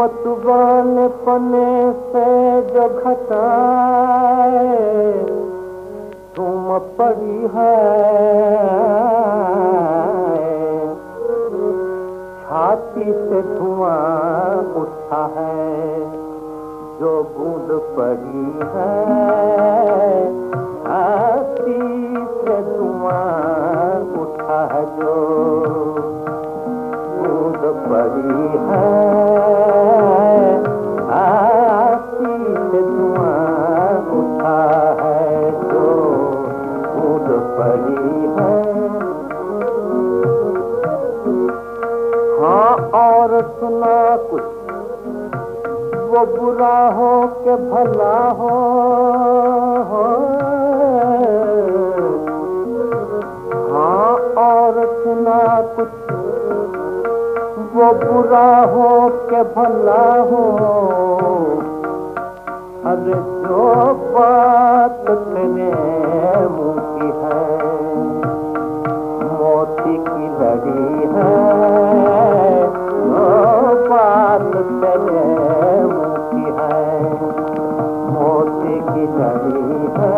मतुबान पने से जो घटाए, तुम पड़ी है छाती से धुआँ उठा है, जो बूंद पड़ी है। छाती से धुआँ उठा है, जो बूंद पड़ी है। पड़ी है। हाँ और सुना कुछ, वो बुरा हो के भला हो हाँ। और सुना कुछ, वो बुरा हो के भला हो। अरे जो बात तेरे मुँह की है मोती लड़ी है। तेरे मुंह की है मोती की लड़ी है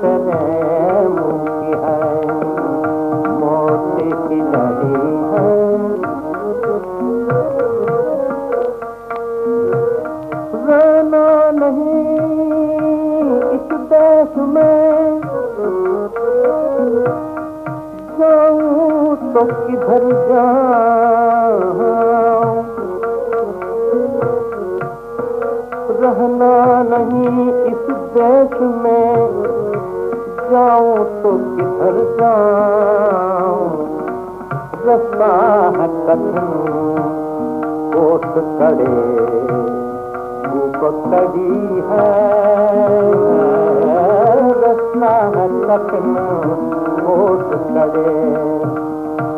तेरे मुंह की है मोती की लड़ी है देश में जाऊँ तो किधर जाऊँ रहना नहीं इस देश में। जाऊँ तो किधर जाऊँ है कठिन कोट कड़े। धूप कड़ी है। रस्ना है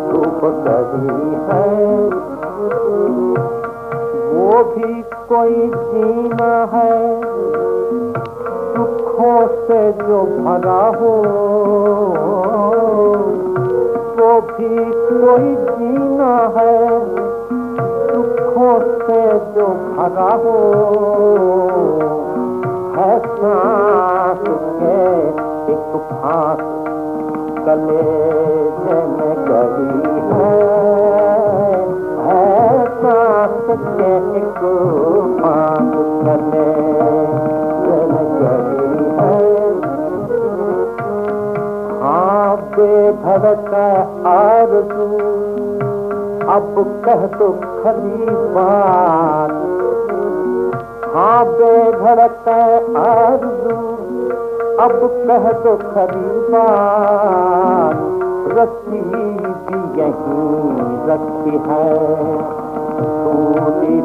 धूप कड़ी है। वो भी कोई जीना है, दुखों से जो भरा हो, वो भी कोई जीना है, दुखों से जो भरा हो। है सांस के एक फांस कले में कले गई है आरज़ू अब कह दो खरी बात हाँ बेधड़क आरज़ू। अब कह दो खरी बात रस्सी भी यहीं रखी है। सूली